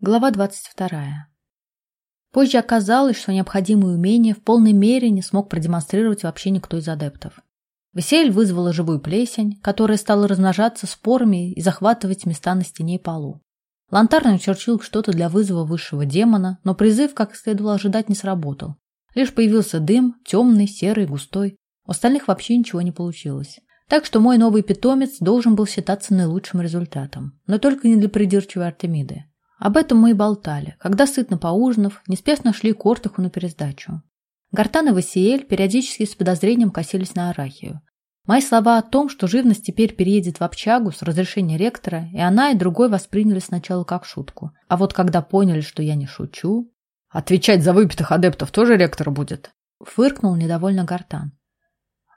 Глава 22. Позже оказалось, что необходимые умения в полной мере не смог продемонстрировать вообще никто из адептов. Веселье вызвало живую плесень, которая стала размножаться спорами и захватывать места на стене и полу. Лантарн учерчил что-то для вызова высшего демона, но призыв, как следовало ожидать, не сработал. Лишь появился дым, темный, серый, густой. У остальных вообще ничего не получилось. Так что мой новый питомец должен был считаться наилучшим результатом. Но только не для придирчивой Артемиды. Об этом мы и болтали, когда, сытно поужинав, неспешно шли к Ортаху на пересдачу. Гартан и Васиэль периодически с подозрением косились на Арахию. Мои слова о том, что живность теперь переедет в общагу с разрешения ректора, и она, и другой восприняли сначала как шутку. А вот когда поняли, что я не шучу... «Отвечать за выпитых адептов тоже ректор будет?» Фыркнул недовольно Гартан.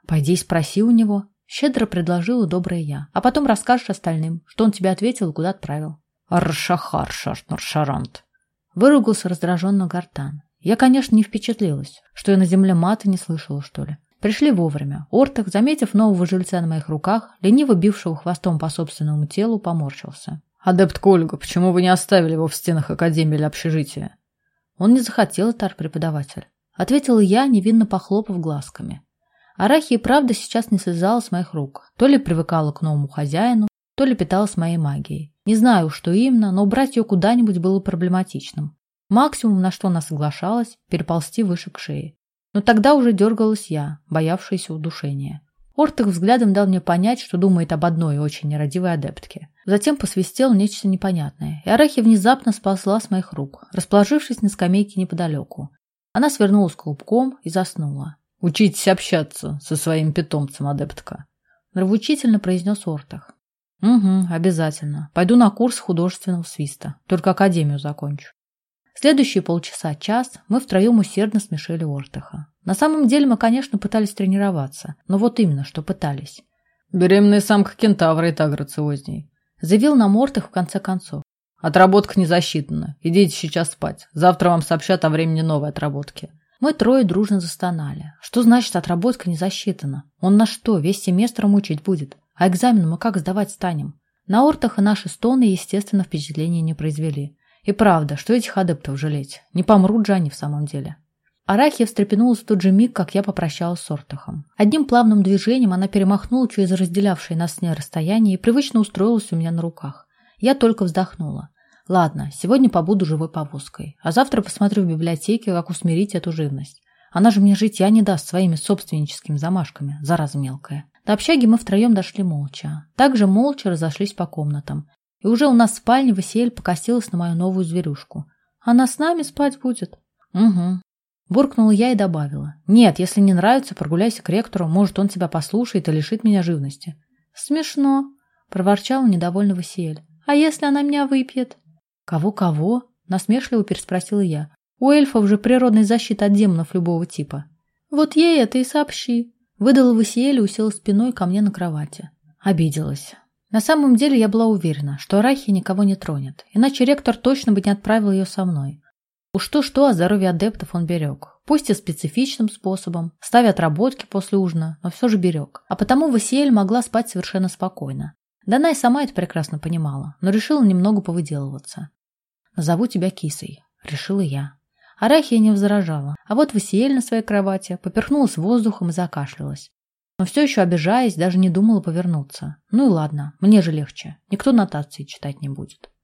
«Пойди спроси у него», — щедро предложила добрая я. «А потом расскажешь остальным, что он тебе ответил и куда отправил». Аршахар Шарнуршарант. Выругался раздраженно Гартан. Я, конечно, не впечатлилась, что я на земле маты не слышала, что ли. Пришли вовремя. Ортах, заметив нового жильца на моих руках, лениво бившего хвостом по собственному телу, поморщился. «Адепт Кольга, почему вы не оставили его в стенах Академии или общежития?» «Он не захотел, тар-преподаватель», — ответила я, невинно похлопав глазками. Арахи и правда сейчас не слезала с моих рук. То ли привыкала к новому хозяину, то ли питалась моей магией. Не знаю, что именно, но убрать ее куда-нибудь было проблематичным. Максимум, на что она соглашалась, переползти выше к шее. Но тогда уже дергалась я, боявшаяся удушения. Ортых взглядом дал мне понять, что думает об одной очень нерадивой адептке. Затем посвистел нечто непонятное, и Арахи внезапно сползла с моих рук, расположившись на скамейке неподалеку. Она свернулась клубком и заснула. «Учитесь общаться со своим питомцем, адептка», — нравоучительно произнес Ортах. Угу, обязательно. Пойду на курс художественного свиста. Только академию закончу. Следующие полчаса-час мы втроем усердно смешили Ортаха. На самом деле мы, конечно, пытались тренироваться, но вот именно, что пытались. Беременная самка кентавра и так грациозней. Заявил нам Ортах в конце концов. Отработка не засчитана. Идите сейчас спать. Завтра вам сообщат о времени новой отработки. Мы трое дружно застонали. Что значит отработка не засчитана? Он на что, весь семестр мучить будет? А экзамен мы как сдавать станем? На ортах и наши стоны, естественно, впечатления не произвели. И правда, что этих адептов жалеть? Не помрут же они в самом деле. Арахия встрепенулась в тот же миг, как я попрощалась с Ортахом. Одним плавным движением она перемахнула через разделявшее нас с ней расстояние и привычно устроилась у меня на руках. Я только вздохнула. Ладно, сегодня побуду живой повозкой, а завтра посмотрю в библиотеке, как усмирить эту живность. Она же мне житья не даст своими собственническими замашками, зараза мелкая. До общаги мы втроем дошли молча. Также молча разошлись по комнатам. И уже у нас в спальне Василь покосилась на мою новую зверюшку. Она с нами спать будет? Угу. Буркнула я и добавила. Нет, если не нравится, прогуляйся к ректору, может, он тебя послушает и лишит меня живности. Смешно, проворчал недовольно Василь. А если она меня выпьет? Кого-кого? Насмешливо переспросила я. У эльфов же природная защита от демонов любого типа. Вот ей это и сообщи. Выдала Васиэль и усела спиной ко мне на кровати. Обиделась. На самом деле я была уверена, что Арахи никого не тронет, иначе ректор точно бы не отправил ее со мной. Уж то-что, а здоровье адептов он берег. Пусть и специфичным способом, ставя отработки после ужина, но все же берег. А потому Васиэль могла спать совершенно спокойно. Дана и сама это прекрасно понимала, но решила немного повыделываться. «Назову тебя кисой», — решила я. Арахия не возражала, а вот Васиэль на своей кровати поперхнулась воздухом и закашлялась. Но все еще обижаясь, даже не думала повернуться. Ну и ладно, мне же легче. Никто нотации читать не будет.